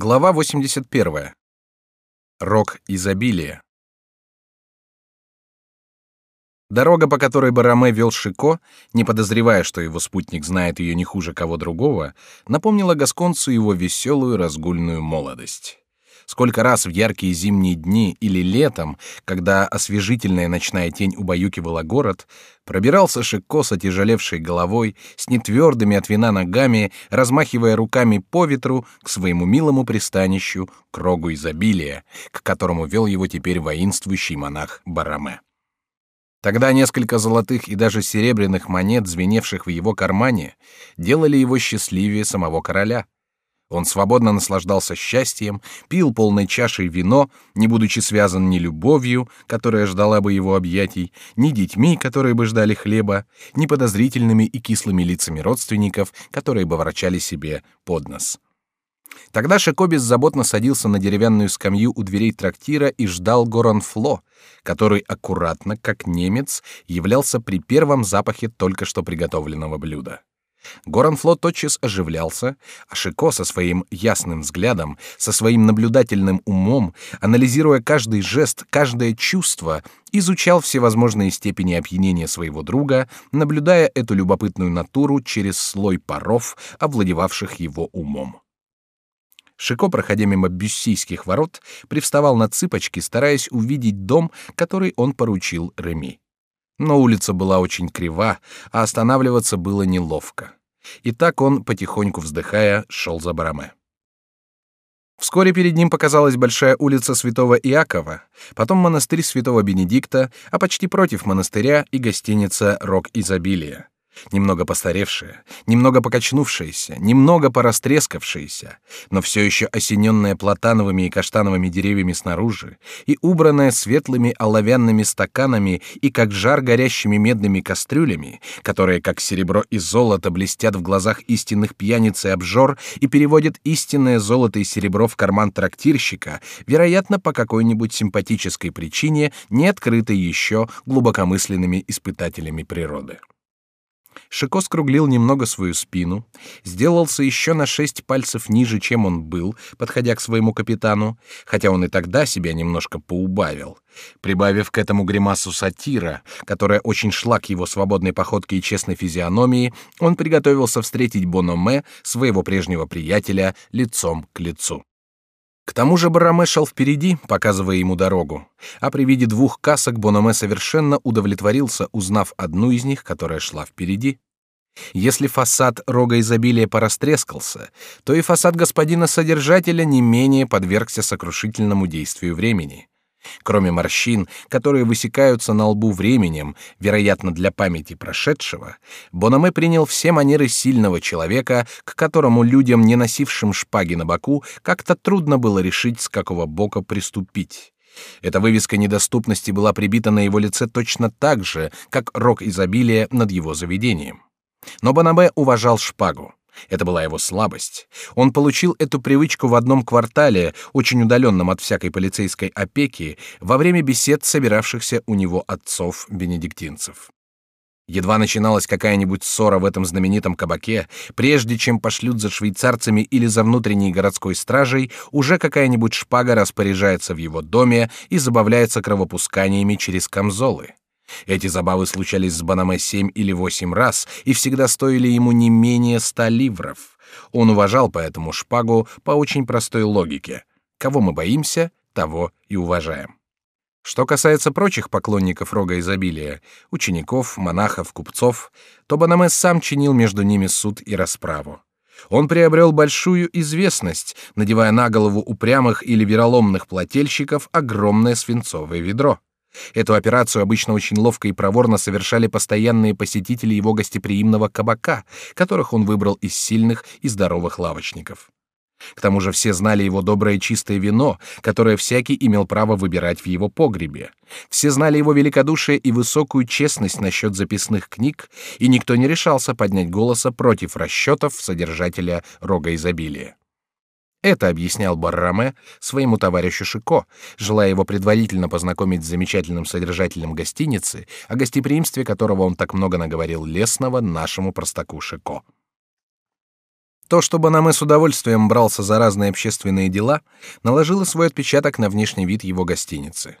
Глава 81. Рок изобилия. Дорога, по которой Бараме вел Шико, не подозревая, что его спутник знает ее не хуже кого другого, напомнила гасконцу его веселую разгульную молодость. Сколько раз в яркие зимние дни или летом, когда освежительная ночная тень убаюкивала город, пробирался Шико с отяжелевшей головой, с нетвердыми от вина ногами, размахивая руками по ветру к своему милому пристанищу, к рогу изобилия, к которому вел его теперь воинствующий монах Бараме. Тогда несколько золотых и даже серебряных монет, звеневших в его кармане, делали его счастливее самого короля — он свободно наслаждался счастьем, пил полной чашей вино, не будучи связан ни любовью, которая ждала бы его объятий, ни детьми, которые бы ждали хлеба, ни подозрительными и кислыми лицами родственников, которые бы врачали себе под нос. Тогда Шико беззаботно садился на деревянную скамью у дверей трактира и ждал Горанфло, который аккуратно, как немец, являлся при первом запахе только что приготовленного блюда. Горанфло тотчас оживлялся, а Шико со своим ясным взглядом, со своим наблюдательным умом, анализируя каждый жест, каждое чувство, изучал всевозможные степени опьянения своего друга, наблюдая эту любопытную натуру через слой паров, овладевавших его умом. Шико, проходя мимо бюссийских ворот, привставал на цыпочки, стараясь увидеть дом, который он поручил Реми. Но улица была очень крива, а останавливаться было неловко. И так он, потихоньку вздыхая, шел за Бараме. Вскоре перед ним показалась большая улица Святого Иакова, потом монастырь Святого Бенедикта, а почти против монастыря и гостиница «Рок изобилия» немного постаревшая, немного покачнувшаяся, немного порастрескавшаяся, но все еще осененная платановыми и каштановыми деревьями снаружи и убранная светлыми оловянными стаканами и как жар горящими медными кастрюлями, которые как серебро и золото блестят в глазах истинных пьяниц и обжор и переводят истинное золото и серебро в карман трактирщика, вероятно, по какой-нибудь симпатической причине, не открытой еще глубокомысленными испытателями природы. Шико скруглил немного свою спину, сделался еще на шесть пальцев ниже, чем он был, подходя к своему капитану, хотя он и тогда себя немножко поубавил, прибавив к этому гримасу сатира, которая очень шла к его свободной походке и честной физиономии, он приготовился встретить Бономе, своего прежнего приятеля, лицом к лицу. К тому же Бараме шел впереди, показывая ему дорогу, а при виде двух касок Бономе совершенно удовлетворился, узнав одну из них, которая шла впереди. Если фасад рога изобилия порастрескался, то и фасад господина-содержателя не менее подвергся сокрушительному действию времени. Кроме морщин, которые высекаются на лбу временем, вероятно, для памяти прошедшего, Бономе принял все манеры сильного человека, к которому людям, не носившим шпаги на боку, как-то трудно было решить, с какого бока приступить. Эта вывеска недоступности была прибита на его лице точно так же, как рог изобилия над его заведением. Но Бонабе уважал шпагу. Это была его слабость. Он получил эту привычку в одном квартале, очень удаленном от всякой полицейской опеки, во время бесед собиравшихся у него отцов-бенедиктинцев. Едва начиналась какая-нибудь ссора в этом знаменитом кабаке, прежде чем пошлют за швейцарцами или за внутренней городской стражей, уже какая-нибудь шпага распоряжается в его доме и забавляется кровопусканиями через камзолы. Эти забавы случались с Банаме семь или восемь раз и всегда стоили ему не менее ста ливров. Он уважал поэтому шпагу по очень простой логике: кого мы боимся, того и уважаем. Что касается прочих поклонников рога изобилия, учеников, монахов, купцов, то Банаме сам чинил между ними суд и расправу. Он приобрел большую известность, надевая на голову упрямых или вероломных плательщиков огромное свинцовое ведро. Эту операцию обычно очень ловко и проворно совершали постоянные посетители его гостеприимного кабака, которых он выбрал из сильных и здоровых лавочников. К тому же все знали его доброе чистое вино, которое всякий имел право выбирать в его погребе. Все знали его великодушие и высокую честность насчет записных книг, и никто не решался поднять голоса против расчетов содержателя рога изобилия. Это объяснял Барраме своему товарищу Шико, желая его предварительно познакомить с замечательным содержателем гостиницы, о гостеприимстве которого он так много наговорил лесного нашему простаку Шико. То, что Банаме с удовольствием брался за разные общественные дела, наложило свой отпечаток на внешний вид его гостиницы.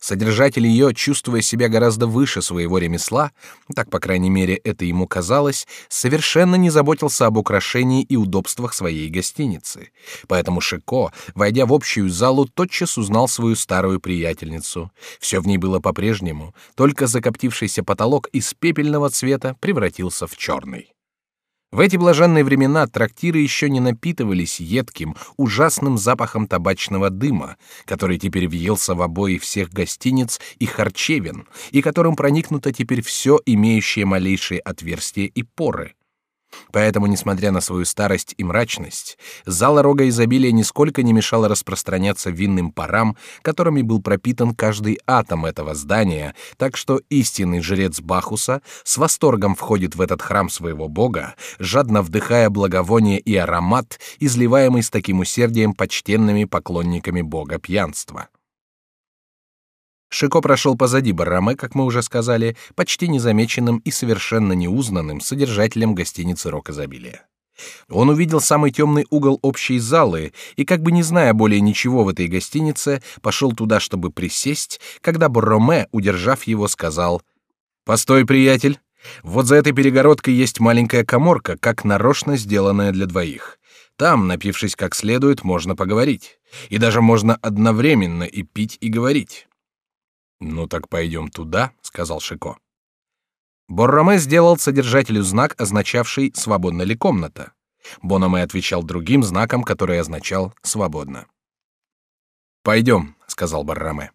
Содержатель ее, чувствуя себя гораздо выше своего ремесла, так, по крайней мере, это ему казалось, совершенно не заботился об украшении и удобствах своей гостиницы. Поэтому Шико, войдя в общую залу, тотчас узнал свою старую приятельницу. Все в ней было по-прежнему, только закоптившийся потолок из пепельного цвета превратился в черный. В эти блаженные времена трактиры еще не напитывались едким, ужасным запахом табачного дыма, который теперь въелся в обои всех гостиниц и харчевин, и которым проникнуто теперь все, имеющее малейшие отверстия и поры. Поэтому, несмотря на свою старость и мрачность, зала рога изобилия нисколько не мешала распространяться винным парам, которыми был пропитан каждый атом этого здания, так что истинный жрец Бахуса с восторгом входит в этот храм своего бога, жадно вдыхая благовоние и аромат, изливаемый с таким усердием почтенными поклонниками бога пьянства. Шико прошел позади Барраме, как мы уже сказали, почти незамеченным и совершенно неузнанным содержателем гостиницы «Рок изобилия». Он увидел самый темный угол общей залы и, как бы не зная более ничего в этой гостинице, пошел туда, чтобы присесть, когда Борроме, удержав его, сказал «Постой, приятель, вот за этой перегородкой есть маленькая коморка, как нарочно сделанная для двоих. Там, напившись как следует, можно поговорить. И даже можно одновременно и пить, и говорить. Ну так пойдем туда, сказал Шико. Борроме сделал содержателю знак, означавший «свободна ли комната». Бономе отвечал другим знаком, который означал «свободно». «Пойдем», — сказал Борроме.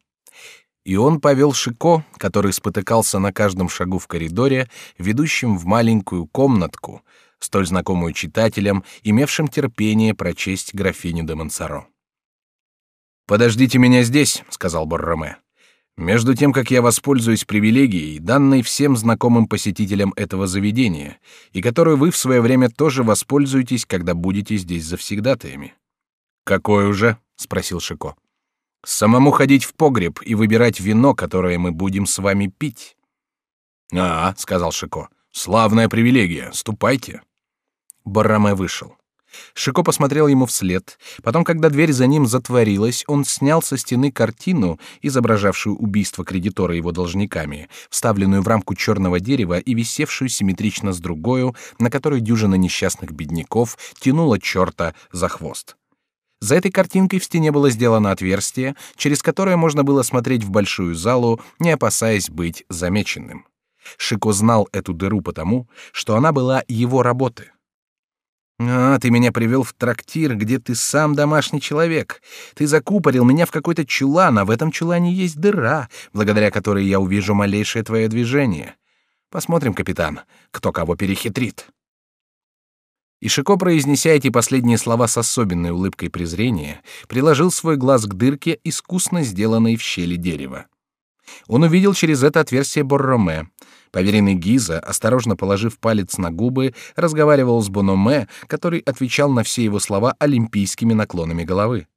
И он повел Шико, который спотыкался на каждом шагу в коридоре, ведущем в маленькую комнатку, столь знакомую читателям, имевшим терпение прочесть графиню де Монсоро. «Подождите меня здесь», — сказал Борроме. Между тем, как я воспользуюсь привилегией, данной всем знакомым посетителям этого заведения, и которую вы в свое время тоже воспользуетесь, когда будете здесь завсегдатаями. Какое уже? спросил Шико. Самому ходить в погреб и выбирать вино, которое мы будем с вами пить. А, сказал Шико. Славная привилегия. Ступайте. Бараме вышел. Шико посмотрел ему вслед. Потом, когда дверь за ним затворилась, он снял со стены картину, изображавшую убийство кредитора его должниками, вставленную в рамку черного дерева и висевшую симметрично с другой, на которой дюжина несчастных бедняков тянула черта за хвост. За этой картинкой в стене было сделано отверстие, через которое можно было смотреть в большую залу, не опасаясь быть замеченным. Шико знал эту дыру потому, что она была его работы. А, ты меня привел в трактир, где ты сам домашний человек. Ты закупорил меня в какой-то чулан, а в этом чулане есть дыра, благодаря которой я увижу малейшее твое движение. Посмотрим, капитан, кто кого перехитрит. И Шико, произнеся эти последние слова с особенной улыбкой презрения, приложил свой глаз к дырке, искусно сделанной в щели дерева. Он увидел через это отверстие Борроме. Поверенный Гиза, осторожно положив палец на губы, разговаривал с Бономе, который отвечал на все его слова олимпийскими наклонами головы.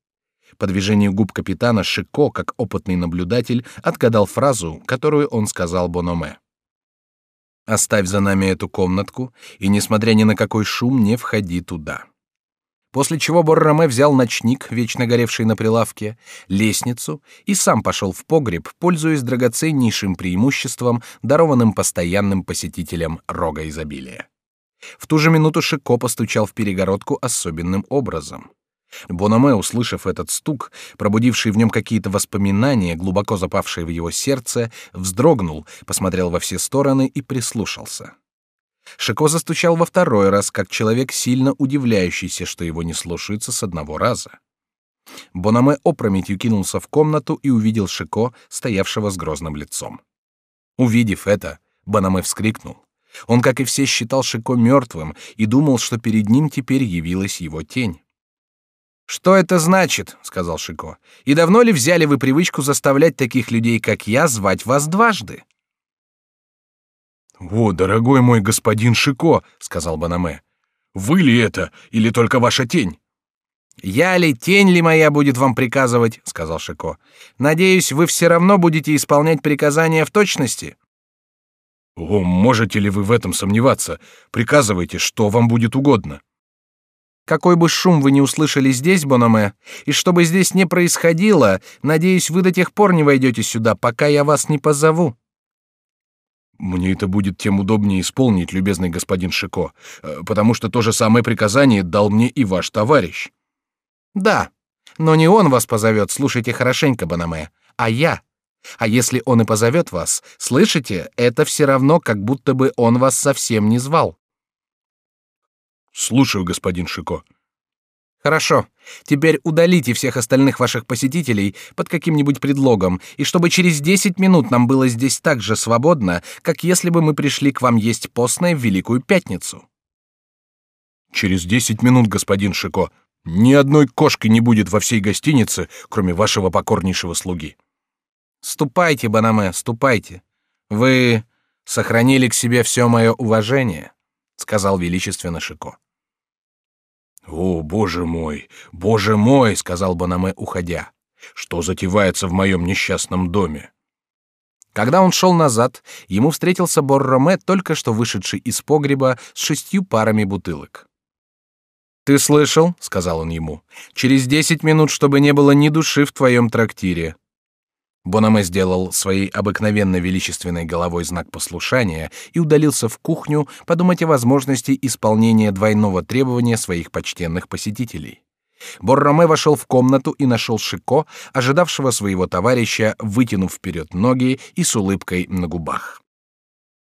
По движению губ капитана Шико, как опытный наблюдатель, отгадал фразу, которую он сказал Бономе. «Оставь за нами эту комнатку, и, несмотря ни на какой шум, не входи туда» после чего Борроме взял ночник, вечно горевший на прилавке, лестницу и сам пошел в погреб, пользуясь драгоценнейшим преимуществом, дарованным постоянным посетителям рога изобилия. В ту же минуту Шико постучал в перегородку особенным образом. Бономе, услышав этот стук, пробудивший в нем какие-то воспоминания, глубоко запавшие в его сердце, вздрогнул, посмотрел во все стороны и прислушался. Шико застучал во второй раз, как человек, сильно удивляющийся, что его не слушаются с одного раза. Бонаме опрометью кинулся в комнату и увидел Шико, стоявшего с грозным лицом. Увидев это, Бонаме вскрикнул. Он, как и все, считал Шико мертвым и думал, что перед ним теперь явилась его тень. «Что это значит?» — сказал Шико. «И давно ли взяли вы привычку заставлять таких людей, как я, звать вас дважды?» «О, дорогой мой господин Шико», — сказал Банаме, — «вы ли это или только ваша тень?» «Я ли, тень ли моя будет вам приказывать?» — сказал Шико. «Надеюсь, вы все равно будете исполнять приказания в точности?» «О, можете ли вы в этом сомневаться? Приказывайте, что вам будет угодно». Какой бы шум вы ни услышали здесь, Бономе, и что бы здесь не происходило, надеюсь, вы до тех пор не войдете сюда, пока я вас не позову. Мне это будет тем удобнее исполнить, любезный господин Шико, э, потому что то же самое приказание дал мне и ваш товарищ. Да, но не он вас позовет, слушайте хорошенько, Бономе, а я. А если он и позовет вас, слышите, это все равно, как будто бы он вас совсем не звал. Слушаю, господин Шико. Хорошо. Теперь удалите всех остальных ваших посетителей под каким-нибудь предлогом, и чтобы через десять минут нам было здесь так же свободно, как если бы мы пришли к вам есть постное в Великую Пятницу. Через десять минут, господин Шико, ни одной кошки не будет во всей гостинице, кроме вашего покорнейшего слуги. Ступайте, Банаме, ступайте. Вы сохранили к себе все мое уважение, сказал величественно Шико. «О, боже мой, боже мой!» — сказал Банаме, уходя. «Что затевается в моем несчастном доме?» Когда он шел назад, ему встретился Борроме, только что вышедший из погреба с шестью парами бутылок. «Ты слышал?» — сказал он ему. «Через десять минут, чтобы не было ни души в твоем трактире. Бономе сделал своей обыкновенно величественной головой знак послушания и удалился в кухню подумать о возможности исполнения двойного требования своих почтенных посетителей. Борроме вошел в комнату и нашел Шико, ожидавшего своего товарища, вытянув вперед ноги и с улыбкой на губах.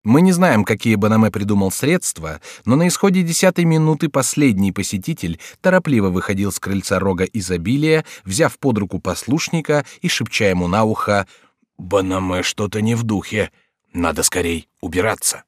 Мы не знаем, какие Банаме придумал средства, но на исходе десятой минуты последний посетитель торопливо выходил с крыльца рога изобилия, взяв под руку послушника и шепча ему на ухо «Банаме что-то не в духе, надо скорей убираться».